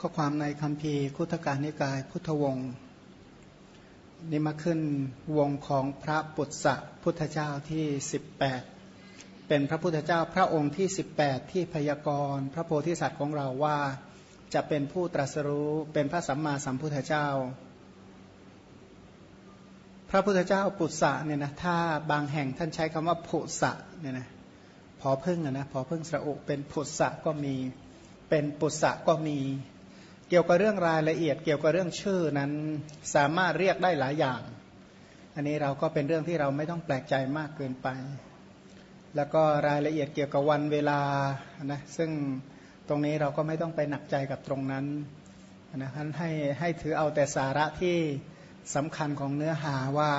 ข้อความในคำพีคุถการนิกายพุทธวงศ์นี่มาขึ้นวงของพระปุตสะพุทธเจ้าที่ 18 เป็นพระพุทธเจ้าพระองค์ที่ 18 ที่พยากรณ์พระโพธิสัตว์ของเราว่าจะเป็นผู้ตรัสรู้เป็นพระสัมมาสัมพุทธเจ้า พระพุทธเจ้าปุตสะเนี่ยนะถ้าบางแห่งท่านใช้คำว่าผุสะเนี่ยนะพอพึ่งนะพอพึ่งสระอุเป็นผุสะก็มี เป็นปุสะก็มี เกี่ยวกับเรื่องรายละเอียด เกี่ยวกับเรื่องชื่อนั้นสามารถเรียกได้หลายอย่าง อันนี้เราก็เป็นเรื่องที่เราไม่ต้องแปลกใจมากเกินไป แล้วก็รายละเอียดเกี่ยวกับวันเวลานะซึ่งตรงนี้เราก็ไม่ต้องไปหนักใจกับตรงนั้นนะให้ให้ถือเอาแต่สาระที่สำคัญของเนื้อหาว่า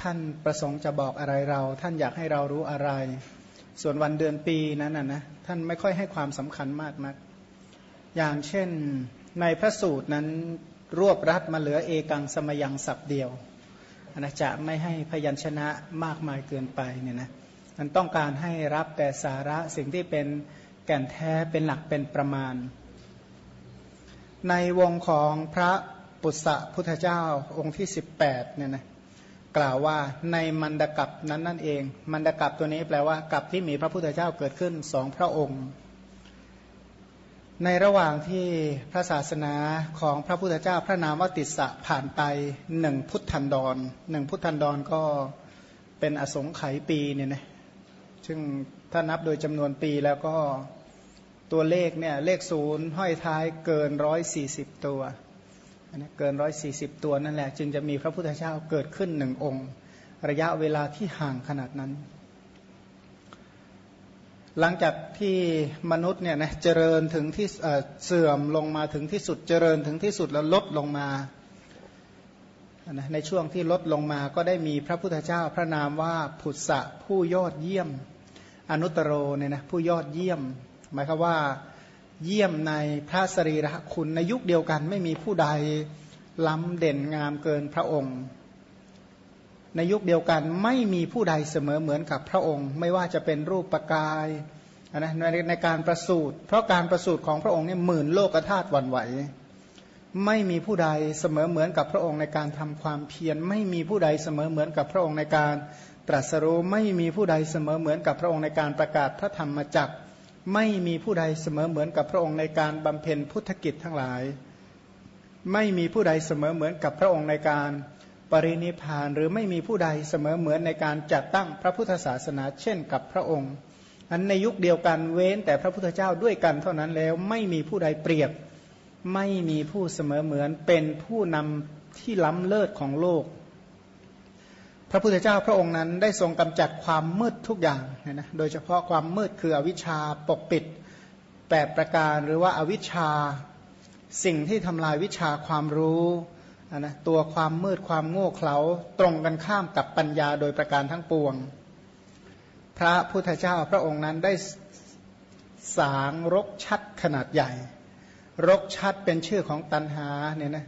ท่านประสงค์จะบอกอะไรเรา ท่านอยากให้เรารู้อะไร ส่วนวันเดือนปีนั้นนะท่านไม่ค่อยให้ความสำคัญมากนัก อย่างเช่นในพระสูตรนั้นรวบรัดมาเหลือเอกังสมยังสับเดียวนะจะไม่ให้พยัญชนะมากมายเกินไปเนี่ยนะมันต้องการให้รับแต่สาระสิ่งที่เป็นแก่นแท้เป็นหลักเป็นประมาณ ในวงของพระปุษะพุทธเจ้าองค์ที่ 18เนี่ยนะกล่าวว่าในมันดกับนั้นนั่นเอง มันดกับตัวนี้แปลว่ากับที่มีพระพุทธเจ้าเกิดขึ้นสองพระองค์ ในระหว่างที่พระศาสนาของพระพุทธเจ้าพระนามวติสะผ่านไปหนึ่งพุทธันดรหนึ่งพุทธันดรก็เป็นอสงไขยปีเนี่ยนะซึ่งถ้านับโดยจำนวนปีแล้วก็ตัวเลขเนี่ยเลขศูนย์ห้อยท้ายเกินร้อยสี่สิบตัวนะเกินร้อยสี่สิบตัวนั่นแหละ จึงจะมีพระพุทธเจ้าเกิดขึ้นหนึ่งองค์ ระยะเวลาที่ห่างขนาดนั้น หลังจากที่มนุษย์เนี่ยนะเจริญถึงที่เสื่อมลงมาถึงที่สุดเจริญถึงที่สุดแล้วลดลงมาในช่วงที่ลดลงมาก็ได้มีพระพุทธเจ้าพระนามว่าผุสะผู้ยอดเยี่ยม อนุตโรเนี่ยนะผู้ยอดเยี่ยม หมายคือว่าเยี่ยมในพระสรีระคุณในยุคเดียวกัน ไม่มีผู้ใดล้ำเด่นงามเกินพระองค์ ในยุคเดียวกันไม่มีผู้ใดเสมอเหมือนกับพระองค์ ไม่ว่าจะเป็นรูปปกายนะในในการประสูติเพราะการประสูติของพระองค์เนี่ยหมื่นโลกธาตุวันไหว ไม่มีผู้ใดเสมอเหมือนกับพระองค์ในการทำความเพียรไม่มีผู้ใดเสมอเหมือนกับพระองค์ในการตรัสรู้ไม่มีผู้ใดเสมอเหมือนกับพระองค์ในการประกาศพระธรรมจักรไม่มีผู้ใดเสมอเหมือนกับพระองค์ในการบำเพ็ญพุทธกิจทั้งหลาย ไม่มีผู้ใดเสมอเหมือนกับพระองค์ในการ ปรินิพานหรือไม่มีผู้ใดเสมอเหมือนในการจัดตั้งพระพุทธศาสนาเช่นกับพระองค์ อันในยุคเดียวกันเว้นแต่พระพุทธเจ้าด้วยกันเท่านั้นแล้วไม่มีผู้ใดเปรียบ ไม่มีผู้เสมอเหมือนเป็นผู้นำที่ล้ำเลิศของโลก พระพุทธเจ้าพระองค์นั้นได้ทรงกำจัดความมืดทุกอย่างนะโดยเฉพาะความมืดคืออวิชชาปกปิดแปดประการหรือว่าอาวิชชาสิ่งที่ทำลายวิชาความรู้ นะตัวความมืดความโง่เขลาตรงกันข้ามกับปัญญาโดยประการทั้งปวง พระพุทธเจ้าพระองค์นั้นได้สางรกชัดขนาดใหญ่ รกชัดเป็นชื่อของตันหาเนี่ยนะ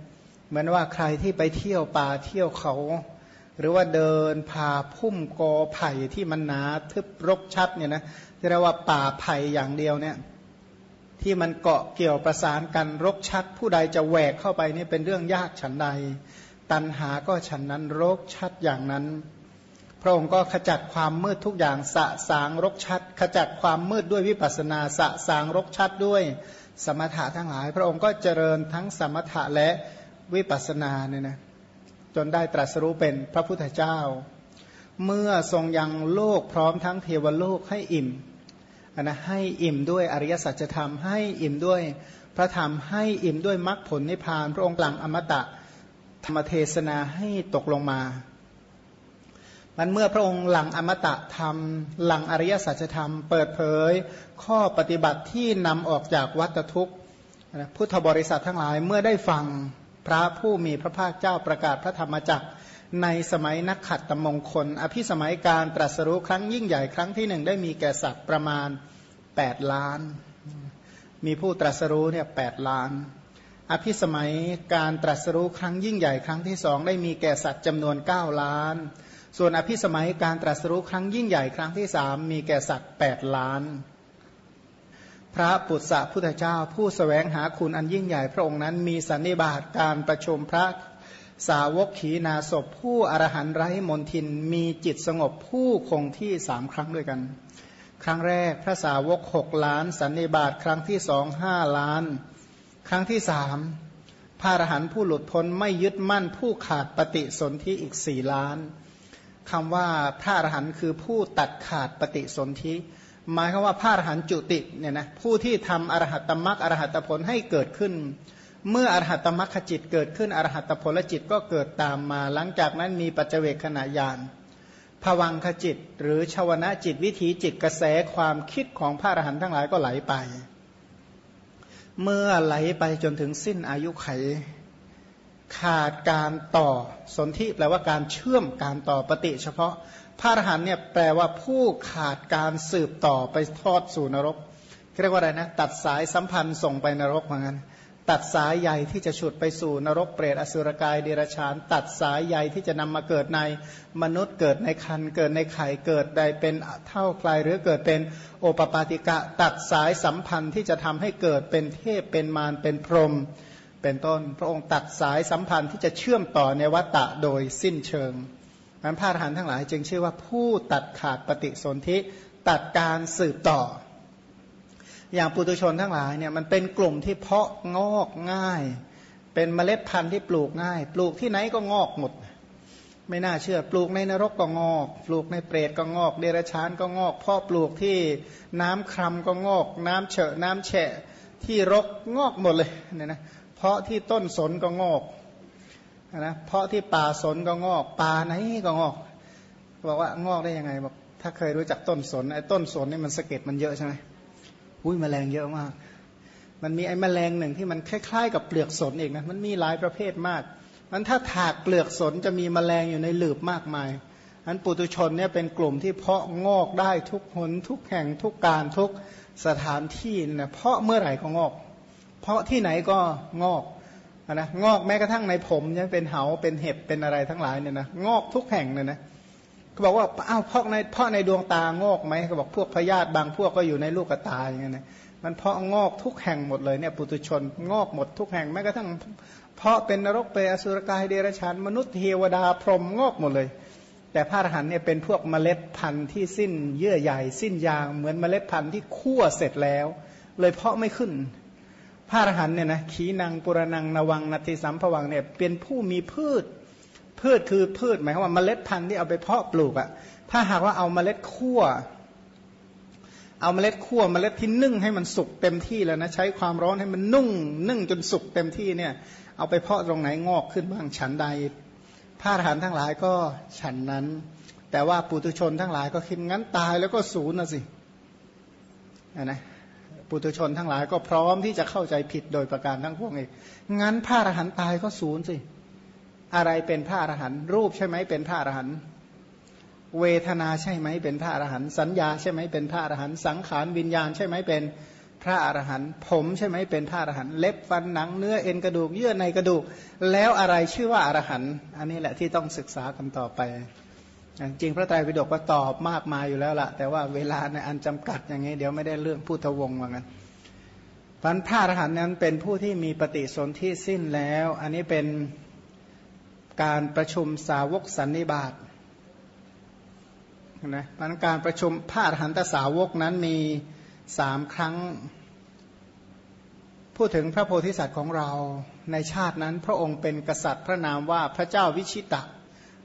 เหมือนว่าใครที่ไปเที่ยวป่าเที่ยวเขา หรือว่าเดินผ่าพุ่มกอไผ่ที่มันหนาทึบรกชัดเนี่ยนะเรียกว่าป่าไผ่อย่างเดียวเนี่ย ที่มันเกาะเกี่ยวประสานกันรกชัด ผู้ใดจะแหวกเข้าไปนี่เป็นเรื่องยากฉันใด ตันหาก็ฉันนั้นรกชัดอย่างนั้น พระองค์ก็ขจัดความมืดทุกอย่างสะสางรกชัด ขจัดความมืดด้วยวิปัสนาสะสางรกชัดด้วยสมถะทั้งหลาย พระองค์ก็เจริญทั้งสมถะและวิปัสนาเนี่ยนะจนได้ตรัสรู้เป็นพระพุทธเจ้า เมื่อทรงยังโลกพร้อมทั้งเทวโลกให้อิ่ม นะให้อิ่มด้วยอริยสัจธรรมให้อิ่มด้วยพระธรรมให้อิ่มด้วยมรรคผลนิพพาน พระองค์กลังอมตะธรรมเทศนาให้ตกลงมา มันเมื่อพระองค์หลังอมตะธรรม หลังอริยสัจธรรม เปิดเผย ข้อปฏิบัติที่นำออกจากวัฏทุกข์พุทธบริษัททั้งหลายเมื่อได้ฟังพระผู้มีพระภาคเจ้าประกาศพระธรรมจักร ในสมัยนักขัดตมงคล อภิสมัยการตรัสรู้ครั้งยิ่งใหญ่ครั้งที่หนึ่งได้มีแก่สัตว์ประมาณ 8 ล้าน มีผู้ตรัสรู้เนี่ยแล้าน อภิสมัยการตรัสรู้ครั้งยิ่งใหญ่ครั้งที่สองได้มีแก่สัตว์จำนวน 9 ล้าน ส่วนอภิสมัยการตรัสรู้ครั้งยิ่งใหญ่ครั้งที่สามมีแก่สัตว์ 8 ล้าน พระปุตสะพุทธเจ้า ผู้สแสวงหาคุณอันยิ่งใหญ่พระองค์นั้นมีสันนิบาตการประชุมพระ สาวกขีนาศพผู้อรหันต์ไร้มนทินมีจิตสงบผู้คงที่สามครั้งด้วยกัน ครั้งแรกพระสาวกหกล้าน สันนิบาตครั้งที่สองห้าล้าน ครั้งที่สามพระอรหันผู้หลุดพ้นไม่ยึดมั่นผู้ขาดปฏิสนธิอีกสี่ล้านคำว่าพระอรหันคือผู้ตัดขาดปฏิสนธิหมายคือว่าพระอรหันจุติเนี่ยนะผู้ที่ทำอรหัตตมรักอรหัตผลให้เกิดขึ้น เมื่ออรหัตมรักขจิตเกิดขึ้นอรหัตผลจิตก็เกิดตามมา หลังจากนั้นมีปัจเจเวกขณะยานภวังขจิต หรือชาวนะจิตวิถีจิตกระแสความคิดของพระอรหันต์ทั้งหลายก็ไหลไป เมื่อไหลไปจนถึงสิ้นอายุไข ขาดการต่อสนธิแปลว่าการเชื่อมการต่อปฏิเฉพาะพระอรหันต์เนี่ยแปลว่าผู้ขาดการสืบต่อไปทอดสู่นรกเรียกว่าอะไรนะ ตัดสายสัมพันธ์ส่งไปนรกเหมือนกัน ตัดสายใหญ่ที่จะฉุดไปสู่นรกเปรตอสุรกายเดรัจฉาน ตัดสายใหญ่ที่จะนำมาเกิดในมนุษย์เกิดในคันเกิดในไข่เกิดใดเป็นเท่าใครหรือเกิดเป็นโอปปาติกะ ตัดสายสัมพันธ์ที่จะทำให้เกิดเป็นเทพเป็นมารเป็นพรหมเป็นต้น พระองค์ตัดสายสัมพันธ์ที่จะเชื่อมต่อในวัตตะโดยสิ้นเชิงมันพระอรหันต์ทั้งหลายจึงชื่อว่าผู้ตัดขาดปฏิสนธิตัดการสืบต่อ อย่างปุตุชนทั้งหลายเนี่ยมันเป็นกลุ่มที่เพาะงอกง่าย เป็นเมล็ดพันธุ์ที่ปลูกง่าย ปลูกที่ไหนก็งอกหมด ไม่น่าเชื่อปลูกในนรกก็งอก ปลูกในเปรตก็งอก เดรัจฉานก็งอกพาะปลูกที่น้ำครำก็งอก น้ำเฉอะน้ำแฉะที่รกงอกหมดเลยเนี่ยนะเพาะที่ต้นสนก็งอกนะเพาะที่ป่าสนก็งอกป่าไหนก็งอกบอกว่างอกได้ยังไงบอกถ้าเคยรู้จักต้นสนไอ้ต้นสนนี่มันสะเก็ดมันเยอะใช่ไหม อุ้ยแมลงเยอะมาก มันมีไอ้แมลงหนึ่งที่มันคล้ายๆ กับเปลือกสนเองนะมันมีหลายประเภทมากมันถ้าถากเปลือกสนจะมีแมลงอยู่ในหลืบมากมายอันปุตุชนเนี่ยเป็นกลุ่มที่เพาะงอกได้ทุกหนทุกแห่งทุกการทุกสถานที่นะเพาะเมื่อไหร่ก็งอก เพาะที่ไหนก็งอกนะงอกแม้กระทั่งในผมยังเป็นเหาเป็นเห็บเป็นอะไรทั้งหลายเนี่ยนะงอกทุกแห่งเนี่ยนะ เขาบอกว่าอ้าวเพาะในเพาะในดวงตางอกไหมเขาบอกพวกพยาธิบางพวกก็อยู่ในลูกตาอย่างเงี้ยนะมันเพาะงอกทุกแห่งหมดเลยเนี่ยปุตุชนงอกหมดทุกแห่งแม้กระทั่งเพาะเป็นนรกเปรอสุรกายเดรัจฉานมนุษย์เทวดาพรหมงอกหมดเลย แต่พระอรหันเนี่ยเป็นพวกเมล็ดพันธุ์ที่สิ้นเยื่อใหญ่สิ้นยางเหมือนเมล็ดพันธุ์ที่คั่วเสร็จแล้ว เลยเพาะไม่ขึ้น พระอรหันเนี่ยนะขีนางปุรนังนวังนาทีสัมภวังเนี่ยเป็นผู้มีพืช พืชคือพืชหมายความว่าเมล็ดพันธุ์ที่เอาไปเพาะปลูกอะ่ะถ้าหากว่าเอาเมล็ดคั่ว เอาเมล็ดคั่วเมล็ดที่นึ่งให้มันสุกเต็มที่แล้วนะใช้ความร้อนให้มันนุ่ง นึ่งจนสุกเต็มที่เนี่ย เอาไปเพาะตรงไหนงอกขึ้นบ้างฉันใดพระอรหันต์ทั้งหลายก็ฉันนั้น แต่ว่าปุถุชนทั้งหลายก็คิดงั้นตายแล้วก็ศูนย์นะสินะปุถุชนทั้งหลายก็พร้อมที่จะเข้าใจผิดโดยประการทั้งพวกนี้งั้นพระอรหันต์ตายก็ศูนย์สิ อะไรเป็นพระอรหันต์รูปใช่ไหมเป็นพระอรหันต์เวทนาใช่ไหมเป็นพระอรหันต์สัญญาใช่ไหมเป็นพระอรหันต์สังขารวิญญาณใช่ไหมเป็นพระอรหันต์ผมใช่ไหมเป็นพระอรหันต์เล็บฟันหนังเนื้อเอ็นกระดูกเยื่อในกระดูก แล้วอะไรชื่อว่าอรหันต์อันนี้แหละที่ต้องศึกษากันต่อไปจริงพระไตรปิฎกก็ตอบมากมายอยู่แล้วล่ะ แต่ว่าเวลาในอันจำกัดอย่างนี้เดี๋ยวไม่ได้เรื่องพุทธวงศ์ว่างั้นพันพระอรหันต์นั้นเป็นผู้ที่มีปฏิสนธิสิ้นแล้ว อันนี้เป็น การประชุมสาวกสันนิบาตนะพันการประชุมพระอรหันตสาวกนั้นมีสามครั้ง พูดถึงพระโพธิสัตว์ของเราในชาตินั้นพระองค์เป็นกษัตริย์พระนามว่าพระเจ้าวิชิตะ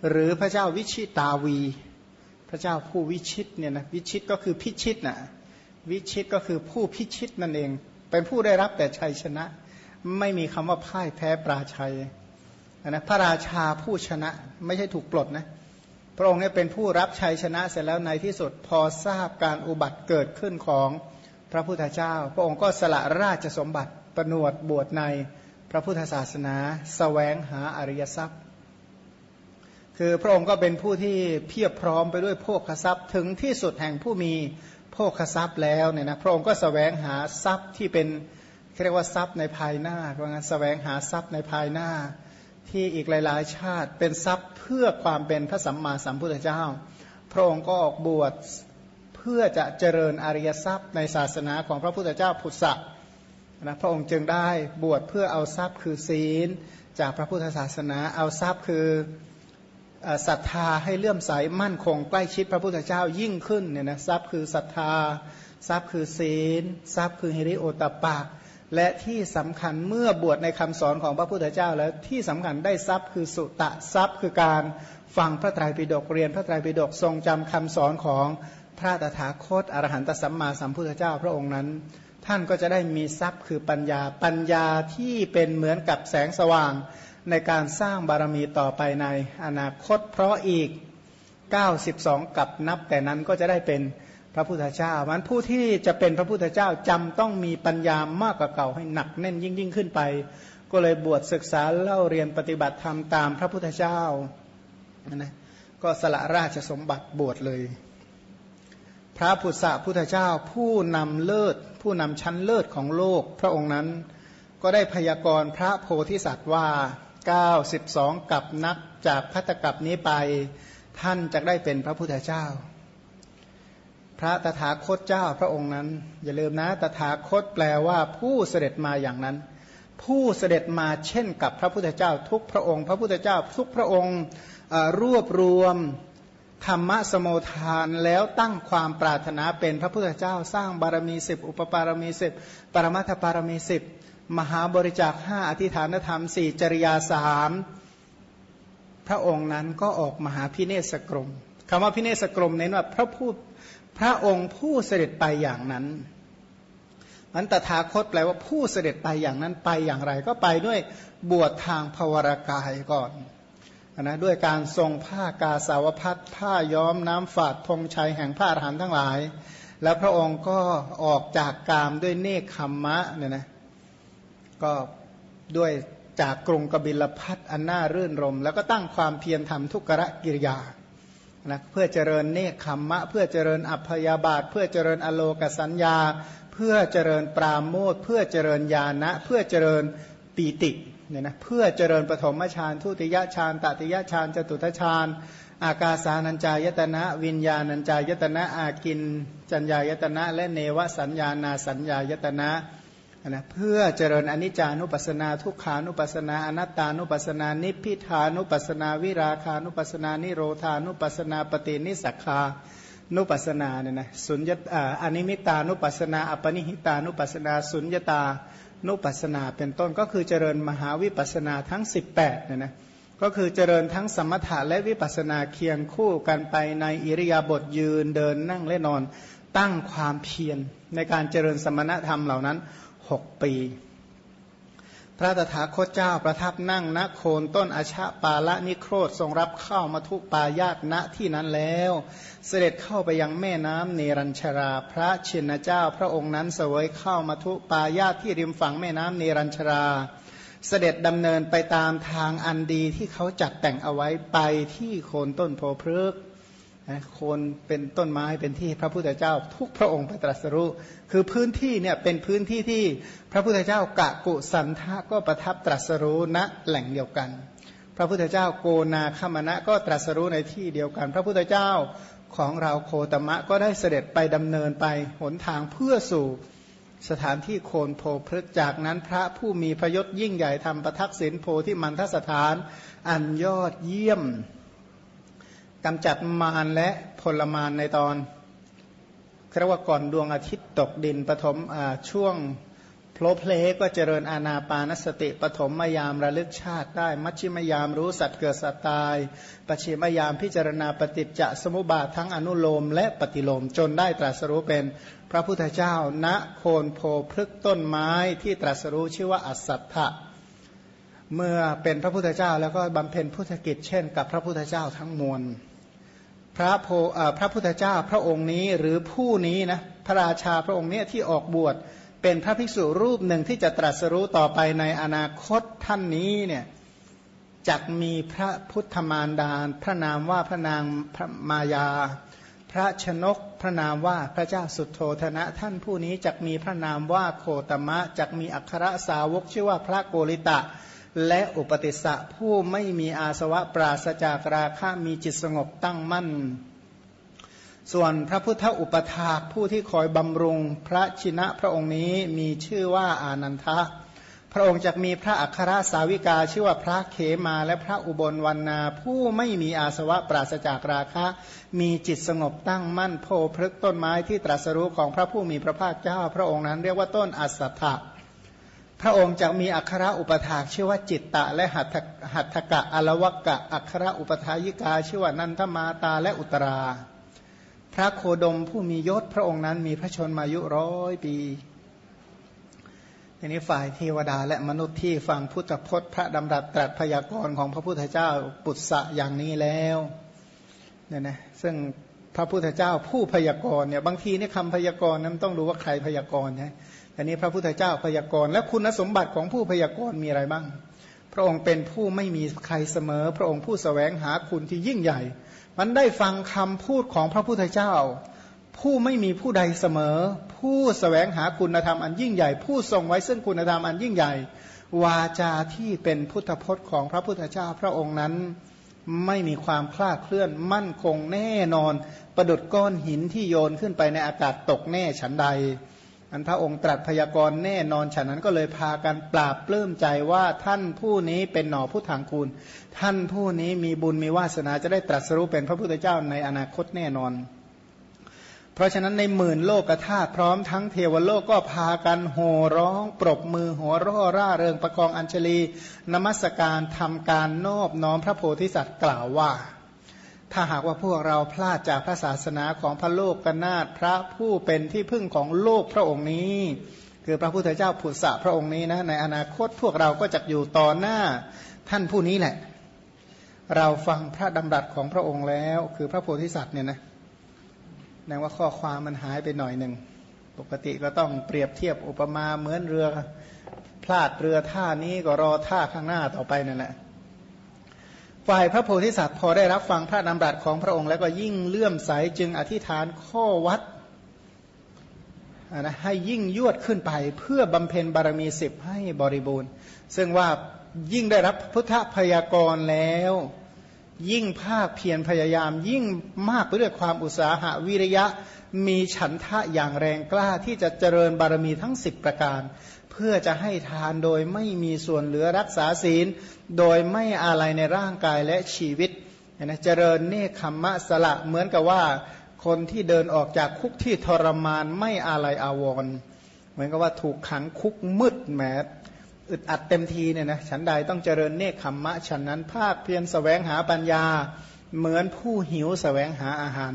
หรือพระเจ้าวิชิตาวี พระเจ้าผู้วิชิตเนี่ยนะวิชิตก็คือพิชิตนะวิชิตก็คือผู้พิชิตนั่นเอง เป็นผู้ได้รับแต่ชัยชนะ ไม่มีคำว่าพ่ายแพ้ปราชัย นะพระราชาผู้ชนะไม่ใช่ถูกปลดนะพระองค์เนี่ยเป็นผู้รับชัยชนะเสร็จแล้วในที่สุดพอทราบการอุบัติเกิดขึ้นของพระพุทธเจ้า พระองค์ก็สละราชสมบัติประนวดบวชในพระพุทธศาสนาสแสวงหาอริยทรัพย์ คือพระองค์ก็เป็นผู้ที่เพียบพร้อมไปด้วยโภคทรัพย์ ถึงที่สุดแห่งผู้มีโภคทรัพย์แล้วเนี่ยนะพระองค์ก็สแสวงหาทรัพย์ที่เป็นเรียกว่าทรัพย์ในภายหน้าว่างั้นสแสวงหาทรัพย์ในภายหน้า ที่อีกหลาย ๆ ชาติเป็นทรัพย์เพื่อความเป็นพระสัมมาสัมพุทธเจ้า พระองค์ก็ออกบวชเพื่อจะเจริญอริยทรัพย์ในศาสนาของพระพุทธเจ้าพุทธะนะพระองค์จึงได้บวชเพื่อเอาทรัพย์คือศีล จากพระพุทธศาสนาเอาทรัพย์คือศรัทธาให้เลื่อมใสมั่นคงใกล้ชิดพระพุทธเจ้ายิ่งขึ้นเนี่ยนะทรัพย์คือศรัทธา ทรัพย์คือศีล ทรัพย์คือฮิริโอตปะ และที่สำคัญเมื่อบวชในคำสอนของพระพุทธเจ้า แล้วที่สำคัญได้ทรัพย์คือสุตะทรัพย์ คือการฟังพระไตรปิฎกเรียนพระไตรปิฎกทรงจำคำสอนของพระตถาคตอรหันตสัมมาสัมพุทธเจ้าพระองค์นั้น ท่านก็จะได้มีทรัพย์คือปัญญาปัญญาที่เป็นเหมือนกับแสงสว่างในการสร้างบารมีต่อไปในอนาคตเพราะอีก 92 กับนับแต่นั้นก็จะได้เป็น พระพุทธเจ้ามันผู้ที่จะเป็นพระพุทธเจ้าจำต้องมีปัญญามากกว่าเก่าให้หนักแน่นยิ่งยิ่งขึ้นไป ก็เลยบวชศึกษาเล่าเรียนปฏิบัติธรรมตามพระพุทธเจ้านะก็สละราชสมบัติบวชเลย พระพุทธะพุทธเจ้าผู้นำเลิศ ผู้นำชั้นเลิศของโลก พระองค์นั้นก็ได้พยากรณ์พระโพธิสัตว์ว่า 92 กับนักจากพัตกับนี้ไป ท่านจะได้เป็นพระพุทธเจ้า พระตถาคตเจ้าพระองค์นั้น อย่าลืมนะ ตถาคตแปลว่าผู้เสด็จมาอย่างนั้น ผู้เสด็จมาเช่นกับพระพุทธเจ้าทุกพระองค์ พระพุทธเจ้าทุกพระองค์รวบรวมธรรมะสมุทานแล้วตั้งความปรารถนาเป็นพระพุทธเจ้าสร้างบารมีสิบอุปปารมีสิบปรมัตถปารมีสิบมหาบริจาคห้าอธิฐานธรรมสี่จริยาสามพระองค์นั้นก็ออกมหาพิเนศกรมคำว่าพิเนศกรมเน้นว่าพระผู้ พระองค์ผู้เสด็จไปอย่างนั้นมันตถาคตแปลว่าผู้เสด็จไปอย่างนั้นไปอย่างไร ก็ไปด้วยบวชทางภวรากายก่อนนะด้วยการทรงผ้ากาสาวพัดผ้าย้อมน้ำฝาดธงชัยแห่งผ้าอรหันทั้งหลาย แล้วพระองค์ก็ออกจากกามด้วยเนคขมมะเนี่ยนะก็ด้วยจากกรุงกบิลพัทอันน่ารื่นรม แล้วก็ตั้งความเพียรทำทุกขะกิริยา นะเพื่อเจริญเนคขมมะ เพื่อเจริญอัพยาบาท เพื่อเจริญอโลกสัญญา เพื่อเจริญปราโมทเพื่อเจริญญาณะเพื่อเจริญปีติเนี่ยนะเพื่อเจริญปฐมฌานทุติยฌานตติยฌานจตุทฌานอากาสานัญจายตนะ วิญญาณัญจายตนะอากิน จัญญายตนะ และเนวสัญญานาสัญญายตนะ นะเพื่อเจริญอนิจจานุปัสสนา ทุกขานุปัสสนาอนัตตานุปัสสนา นิพิทานุปัสสนาวิราคานุปัสสนานิโรธานุปัสสนาปฏินิสักขานุปัสสนาเนี่ยนะสุญญตาอนิมิตานุปัสสนา อปนิหิตานุปัสสนา สุญญตานุปัสสนาเป็นต้นก็คือเจริญมหาวิปัสสนาทั้ง 18เนี่ยนะก็คือเจริญทั้งสมถะและวิปัสสนาเคียงคู่กันไปในอิริยาบถยืนเดินนั่งและนอนตั้งความเพียรในการเจริญสมณธรรมเหล่านั้น หกปี พระตถาคตเจ้าประทับนั่งณโคนต้นอาชาปาละนิโครธทรงรับเข้ามาทุปายาตณที่นั้นแล้ว เสด็จเข้าไปยังแม่น้ำเนรัญชรา พระชินเจ้าพระองค์นั้นเสวยเข้ามาทุปายาตที่ริมฝั่งแม่น้ำเนรัญชราเสด็จดำเนินไปตามทางอันดีที่เขาจัดแต่งเอาไว้ไปที่โคนต้นโพพฤกษ โคนเป็นต้นไม้เป็นที่พระพุทธเจ้า ทุกพระองค์ไปตรัสรู้ คือพื้นที่เนี่ยเป็นพื้นที่ที่พระพุทธเจ้ากะกุสันทะก็ประทับตรัสรู้ณแหล่งเดียวกัน พระพุทธเจ้าโกนาคมณะก็ตรัสรู้ในที่เดียวกัน พระพุทธเจ้าของเราโคตมะก็ได้เสด็จไปดำเนินไปหนทางเพื่อสู่สถานที่โคนโพพฤกจากนั้นพระผู้มีพระยศยิ่งใหญ่ทำประทักษิณโพที่มันทสถาน อันยอดเยี่ยม กำจัดมารและพลมารในตอนเรียกว่าก่อนดวงอาทิตย์ตกดินปฐมช่วงโพลเพลก็เจริญอาณาปานสติปฐมมยามระลึกชาติได้ มัชชิมยามรู้สัตว์เกิดสัตว์ตายปชิมยามพิจารณาปฏิจจสมุปบาททั้งอนุโลมและปฏิโลมจนได้ตรัสรู้เป็นพระพุทธเจ้าณโคนโพพฤกต้นไม้ที่ตรัสรู้ชื่อว่าอัสสัทธะ เมื่อเป็นพระพุทธเจ้าแล้วก็บำเพ็ญพุทธกิจเช่นกับพระพุทธเจ้าทั้งมวล พระโพพระพุทธเจ้าพระองค์นี้หรือผู้นี้นะพระราชาพระองค์นี้ที่ออกบวชเป็นพระภิกษุรูปหนึ่งที่จะตรัสรู้ต่อไปในอนาคตท่านนี้เนี่ยจักมีพระพุทธมารดาพระนามว่าพระนางพระมายา พระชนกพระนามว่าพระเจ้าสุดโทธนะ ท่านผู้นี้จักมีพระนามว่าโคตมะจักมีอัครสาวกชื่อว่าพระโกริตะ และอุปติสะผู้ไม่มีอาสวะปราศจากราคะมีจิตสงบตั้งมั่น ส่วนพระพุทธอุปถาผู้ที่คอยบำรุงพระชินะพระองค์นี้มีชื่อว่าอานันทะ พระองค์จะมีพระอัครสาวิกาชื่อว่าพระเขมาและพระอุบลวันนา ผู้ไม่มีอาสวะปราศจากราคะ มีจิตสงบตั้งมั่นโพพฤกต้นไม้ที่ตรัสรู้ของพระผู้มีพระภาคเจ้า พระองค์นั้นเรียกว่าต้นอัสสัทธะ พระองค์จะมีอัครอุปถากชื่อว่าจิตตะ และหัตหัตถกะอลวกะ อัครอุปทายิกาชื่อว่านันทมาตาและอุตรา พระโคดมผู้มียศพระองค์นั้นมีพระชนมายุร้อยปีทีนี้ฝ่ายเทวดาและมนุษย์ที่ฟังพุทธพจน์ พระดำรัสตรัสพยากรณ์ของพระพุทธเจ้าปุตสะอย่างนี้แล้วเนี่ยนะซึ่งพระพุทธเจ้าผู้พยากรณ์เนี่ยบางทีนี่คำพยากรณ์นั้นต้องดูว่าใครพยากรณ์นะ แต่นี้พระพุทธเจ้าพยากรณ์และคุณสมบัติของผู้พยากรณ์มีอะไรบ้าง พระองค์เป็นผู้ไม่มีใครเสมอ พระองค์ผู้สแสวงหาคุณที่ยิ่งใหญ่ มันได้ฟังคำพูดของพระพุทธเจ้า ผู้ไม่มีผู้ใดเสมอ ผู้สแสวงหาคุณธรรมอันยิ่งใหญ่ ผู้ทรงไว้ซึ่งคุณธรรมอันยิ่งใหญ่ วาจาที่เป็นพุทธพจน์ของพระพุทธเจ้า พระองค์นั้นไม่มีความคลาดเคลื่อนมั่นคงแน่นอน ประดุดก้อนหินที่โยนขึ้นไปในอากาศตกแน่ฉันใด อันพระองค์ตรัสพยากรณ์แน่นอนฉะนั้นก็เลยพากันปราบปลื้มใจว่าท่านผู้นี้เป็นหน่อผู้ทางคุณท่านผู้นี้มีบุญมีวาสนาจะได้ตรัสรู้เป็นพระพุทธเจ้าในอนาคตแน่นอน เพราะฉะนั้นในหมื่นโลกธาตุพร้อมทั้งเทวโลกก็พากันโห่ร้อง ปรบมือหัวร่อร่าเริงประกองอัญชลี นมัสการทำการนอบน้อมพระโพธิสัตว์กล่าวว่า ถ้าหากว่าพวกเราพลาดจากพระศาสนาของพระโลกกนาถพระผู้เป็นที่พึ่งของโลกพระองค์นี้ คือพระพุทธเจ้าผุดสะพระองค์นี้นะในอนาคตพวกเราก็จะอยู่ต่อหน้าท่านผู้นี้แหละ เราฟังพระดำรัสของพระองค์แล้ว คือพระโพธิสัตว์เนี่ยนะแสดงว่าข้อความมันหายไปหน่อยหนึ่งปกติก็ต้องเปรียบเทียบอุปมาเหมือนเรือ พลาดเรือท่านี้ก็รอท่าข้างหน้าต่อไปนั่นแหละ ฝ่ายพระโพธิสัตว์พอได้รับฟังพระนำรัสของพระองค์แล้วก็ยิ่งเลื่อมใสจึงอธิษฐานข้อวัดนะให้ยิ่งยวดขึ้นไปเพื่อบำเพ็ญบารมีสิบให้บริบูรณ์ ซึ่งว่ายิ่งได้รับพุทธพยากรแล้ว ยิ่งภาคเพียรพยายาม ยิ่งมากไปด้วยความอุตสาหะวิริยะมีฉันทะอย่างแรงกล้าที่จะเจริญบารมีทั้งสิบประการ พื่อจะให้ทานโดยไม่มีส่วนเหลือรักษาศีล โดยไม่อะไรในร่างกายและชีวิตนะเจริญเนคขมมะสละเหมือนกับว่า คนที่เดินออกจากคุกที่ทรมานไม่อะไรอาวร เหมือนกับว่าถูกขังคุกมืดแมอึดอัดเต็มทีเนี่ยนะฉันใดต้องเจริญเนคขมมะฉันนั้นภาคเพียรแสวงหาปัญญา เหมือนผู้หิวแสวงหาอาหาร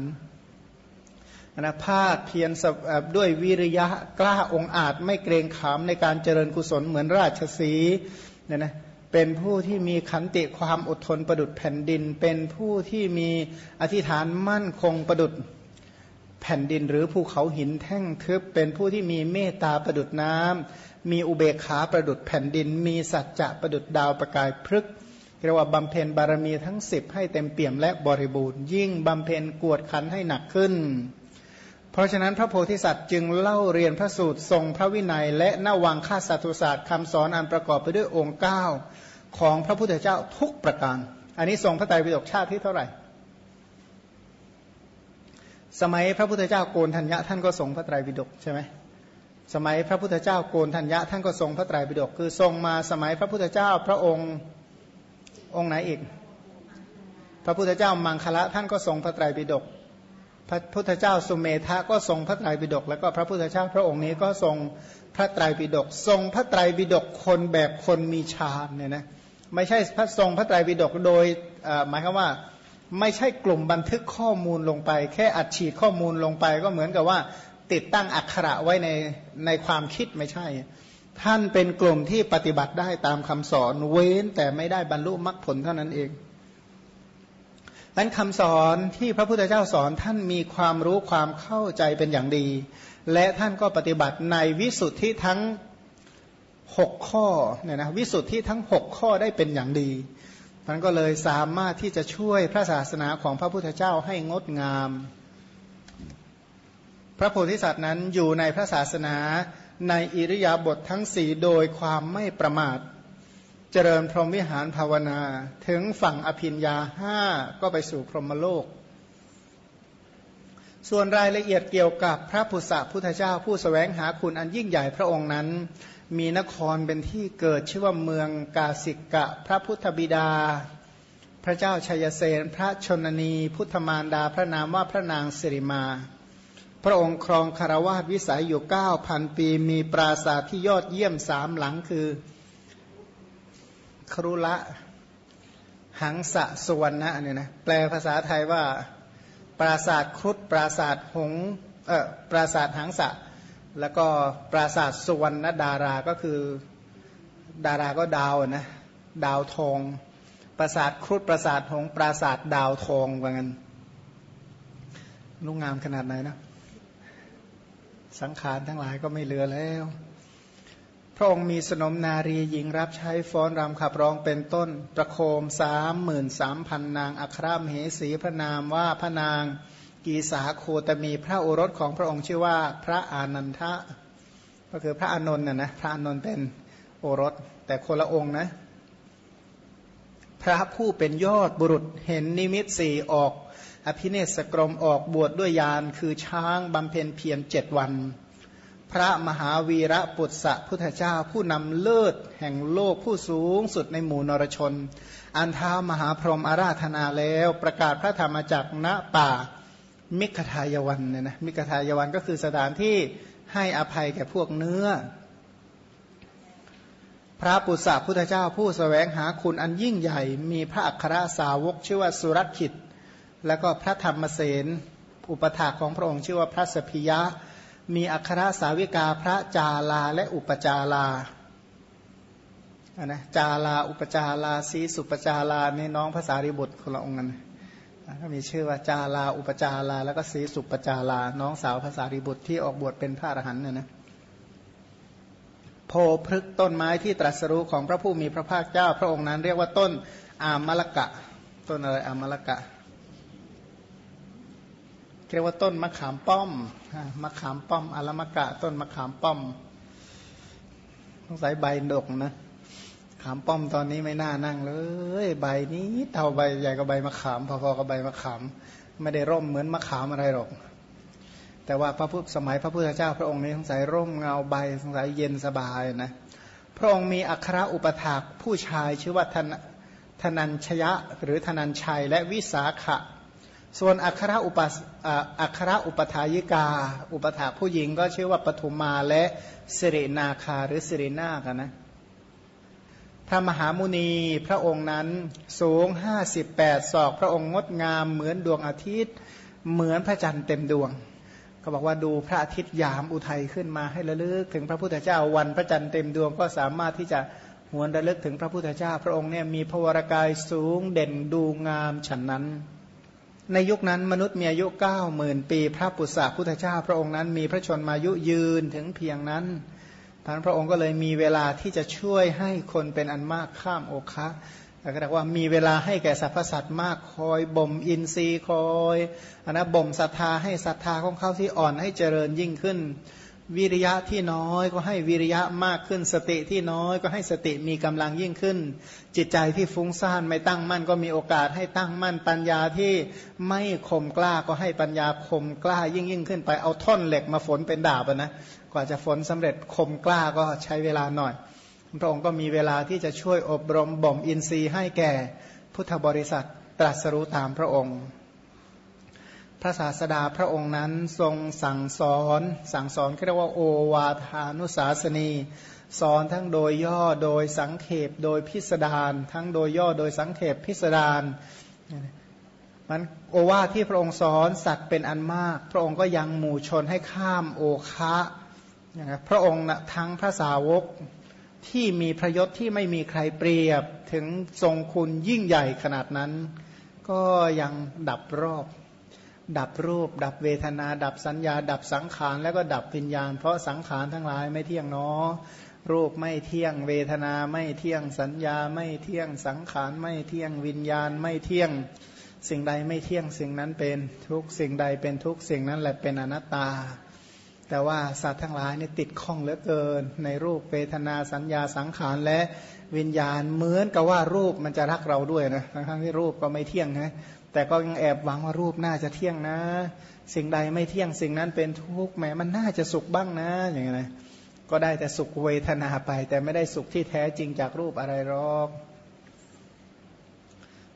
นะภาคเพียรด้วยวิริยะกล้าองอาจไม่เกรงขามในการเจริญกุศลเหมือนราชสีเนี่ยนะเป็นผู้ที่มีขันติความอดทนประดุดแผ่นดิน เป็นผู้ที่มีอธิษฐานมั่นคงประดุดแผ่นดิน หรือภูเขาหินแท่งทึบ เป็นผู้ที่มีเมตตาประดุดน้ำมีอุเบกขาประดุดแผ่นดิน มีสัจจะประดุดดาวประกายพฤกเรียกว่าบำเพ็ญบารมีทั้งสิบให้เต็มเปี่ยมและบริบูรณ์ยิ่งบำเพ็ญกวดขันให้หนักขึ้น เพราะฉะนั้นพระโพธิสัตว์จึงเล่าเรียนพระสูตรทรงพระวินัย และนวังค่าสัตุศาสตร์คำสอนอันประกอบไปด้วยองค์เก้าของพระพุทธเจ้าทุกประการ อันนี้ทรงพระไตรปิฎกชาติที่เท่าไหร่ สมัยพระพุทธเจ้าโกนธัญญะท่านก็ทรงพระไตรปิฎกใช่ไหมสมัยพระพุทธเจ้าโกนธัญญะท่านก็ทรงพระไตรปิฎกคือทรงมาสมัยพระพุทธเจ้าพระองค์องค์ไหนอีก พระพุทธเจ้ามังคละท่านก็ทรงพระไตรปิฎก ระพุทธเจ้าสุเมธะก็ทรงพระไตรปิฎกแล้วก็พระพุทธเจ้าพระองค์นี้ก็ทรงพระไตรปิฎกทรงพระไตรปิฎกคนแบบคนมีฌานเนี่ยนะไม่ใช่พระทรงพระไตรปิฎกโดยหมายความว่าไม่ใช่กลุ่มบันทึกข้อมูลลงไป แค่อัดฉีดข้อมูลลงไป ก็เหมือนกับว่าติดตั้งอักขระไว้ในในความคิดไม่ใช่ ท่านเป็นกลุ่มที่ปฏิบัติได้ตามคำสอนเว้นแต่ไม่ได้บรรลุมรรคผลเท่านั้นเอง นั้นคำสอนที่พระพุทธเจ้าสอนท่านมีความรู้ความเข้าใจเป็นอย่างดี และท่านก็ปฏิบัติในวิสุทธิทั้งหกข้อเนี่ยนะวิสุทธิทั้งหกข้อได้เป็นอย่างดีมันก็เลยสามารถที่จะช่วยพระศาสนาของพระพุทธเจ้าให้งดงาม พระโพธิสัตว์นั้นอยู่ในพระศาสนาในอิริยาบถททั้งสี่โดยความไม่ประมาท เจริญพรหมวิหารภาวนา ถึงฝั่งอภินยาห้าก็ไปสู่พรหมโลก ส่วนรายละเอียดเกี่ยวกับพระพุทธพุทธเจ้าผู้สแสวงหาคุณอันยิ่งใหญ่พระองค์นั้น มีนครเป็นที่เกิดชื่อว่าเมืองกาสิกะ พระพุทธบิดา พระเจ้าชัยเสนพระชนนี พุทธมารดาพระนามว่าพระนางสิริมา พระองค์ครองคารวาสวิสัยอยู่เก้าพันปี มีปราสาทที่ยอดเยี่ยมสามหลังคือ ครุละหังสะสวรรณะเนี่ยนะแปลภาษาไทยว่า ปราศาสตร์ครุฑปราศาสตร์หงเออปราศาสตร์หังสะ แล้วก็ปราศาสตร์สุวรรณดาราก็คือดาราก็ดาวนะดาวทอง ปราศาสตร์ครุฑปราศาสตร์หงปราศาสตร์ดาวทองว่างั้นนุ่งงามขนาดไหนนะสังขารทั้งหลายก็ไม่เหลือแล้ว ระองค์มีสนมนารีหญิงรับใช้ฟ้อนรำขับร้องเป็นต้น ประโคมสามหมื่นสามพันนาง อัครามเหสีพระนามว่าพระนางกีสาโคตมีพระโอรสของพระองค์ชื่อว่าพระอานันทะ ก็คือพระอานนท์นะนะพระอานนท์เป็นโอรส แต่คนละองค์นะพระผู้เป็นยอดบุรุษเห็นนิมิตสี่ออก อภิเนศกรมออกบวชดด้วยยานคือช้างบำเพ็ญเพียรเจ็ดวัน พระมหาวีระปุตสะพุทธเจ้า ผู้นำเลิศแห่งโลกผู้สูงสุดในหมู่นรชน อันท้ามหาพรหมอาราธนาแล้วประกาศพระธรรมจักรณป่ามิกทายวันเนี่ยนะมิกทายวันก็คือสถานที่ให้อภัยแก่พวกเนื้อ พระปุษะพุทธเจ้าผู้สแสวงหาคุณอันยิ่งใหญ่ มีพระอัครสาวกชื่อว่าสุรัตขิตแล้วก็พระธรรมเสนอุปถาของพระองค์ชื่อว่าพระสพิยะ มีอัครสาวิกาพระจาลาและอุปจาลาอันนะจาลาอุปจาลาสีสุปจาลาในน้องภาษาริบุตรคนละองค์กันก็มีชื่อว่าจาลาอุปจาลา แล้วก็สีสุปจาลา น้องสาวภาษาริบุตรที่ออกบวชเป็นพระอรหันต์เนี่ยนะโพพฤกต้นไม้ที่ตรัสรู้ของพระผู้มีพระภาคเจ้า พระองค์นั้นเรียกว่าต้นอามลกะ ต้นอะไรอามลกะ เรียกว่าต้นมะขามป้อมมะขามป้อมอลมกะ ต้นมะขามป้อมต้องใส่ใบดกนะขามป้อมตอนนี้ไม่น่านั่งเลย ใบนี้เท่าใบใหญ่กว่าใบมะขาม พอๆกับใบมะขาม ไม่ได้ร่มเหมือนมะขามอะไรหรอก แต่ว่าพระพุทธสมัยพระพุทธเจ้าพระองค์นี้สงสัยร่มเงาใบสงสัยเย็นสบายนะพระองค์มีอัครอุปถากผู้ชายชื่อว่าธนัญชยะ หรือธนัญชัยและวิสาขะ ส่วนอัครอุปอัครอุปถายิกา อุปถาผู้หญิงก็ชื่อว่าปฐุมาและสิรินาคาหรือสิรินากันนะพระมหามุนีพระองค์นั้นสูงห้าสิบแปดศอก พระองค์งดงามเหมือนดวงอาทิตย์ เหมือนพระจันทร์เต็มดวงก็บอกว่าดูพระอาทิตย์ยามอุทัยขึ้นมาให้ระลึกถึงพระพุทธเจ้าวันพระจันทร์เต็มดวงก็สามารถที่จะหวนระลึกถึงพระพุทธเจ้า พระองค์เนี่ยมีพวรกายสูงเด่นดูงามฉันนั้น ในยุคนั้นมนุษย์มีอายุเก้าหมื่นปี พระปุษาพุทธเจ้าพระองค์นั้น มีพระชนมายุยืนถึงเพียงนั้นท่านพระองค์ก็เลยมีเวลาที่จะช่วยให้คนเป็นอันมากข้ามโอคะแต่ก็บอกว่ามีเวลาให้แก่สรรพสัตว์มากคอยบ่มอินทรีย์คอยอนนะบ่มศรัทธาให้ศรัทธาของเขาที่อ่อนให้เจริญยิ่งขึ้น วิริยะที่น้อยก็ให้วิริยะมากขึ้น สติที่น้อยก็ให้สติมีกำลังยิ่งขึ้น จิตใจที่ฟุ้งซ่านไม่ตั้งมั่นก็มีโอกาสให้ตั้งมั่นปัญญาที่ไม่คมกล้าก็ให้ปัญญาคมกล้ายิ่งยิ่งขึ้นไปเอาท่อนเหล็กมาฝนเป็นดาบนะกว่าจะฝนสำเร็จคมกล้าก็ใช้เวลาหน่อยพระองค์ก็มีเวลาที่จะช่วยอบรมบ่มอินทรีย์ให้แก่พุทธบริษัทตรัสรู้ตามพระองค์ พระศาสดาพระองค์นั้นทรงสั่งสอนสั่งสอนเรียกว่าโอวาทานุสาสนีสอนทั้งโดยย่อโดยสังเขปโดยพิสดารทั้งโดยย่อโดยสังเขปพิสดารมันโอวาทที่พระองค์สอนสัตว์เป็นอันมาก พระองค์ก็ยังหมู่ชนให้ข้ามโอคะพระองค์นะทั้งพระสาวกที่มีพระยศที่ไม่มีใครเปรียบถึงทรงคุณยิ่งใหญ่ขนาดนั้น ก็ยังดับรอบ ดับรูป ดับเวทนา ดับสัญญา ดับสังขารแล้วก็ดับวิญญาณ เพราะสังขารทั้งหลายไม่เที่ยงเนาะรูปไม่เที่ยงเวทนาไม่เที่ยงสัญญาไม่เที่ยงสังขารไม่เที่ยงวิญญาณไม่เที่ยงสิ่งใดไม่เที่ยงสิ่งนั้นเป็นทุกสิ่งใดเป็นทุกสิ่งนั้นแหละเป็นอนัตตา แต่ว่าสัตว์ทั้งหลายนี่ติดข้องเหลือเกิน ในรูปเวทนาสัญญาสังขารและวิญญาณเหมือนกับว่ารูปมันจะรักเราด้วยนะทั้งที่รูปก็ไม่เที่ยงนะ แต่ก็ยังแอบหวังว่ารูปน่าจะเที่ยงนะ สิ่งใดไม่เที่ยงสิ่งนั้นเป็นทุกข์แม้มันน่าจะสุขบ้างนะอย่างเงี้ยก็ได้แต่สุขเวทนาไป แต่ไม่ได้สุขที่แท้จริงจากรูปอะไรหรอก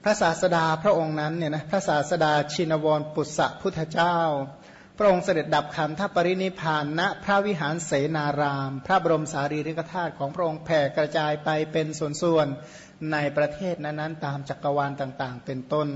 พระศาสดาพระองค์นั้นเนี่ยนะพระศาสดาชินวรปุษะพุทธเจ้า พระองค์เสด็จดับขันธปรินิพานณพระวิหารเสนาราม พระบรมสารีริกธาตุของพระองค์แผ่กระจายไปเป็นส่วนๆในประเทศนั้นๆตามจักรวาลต่างๆ เป็นต้น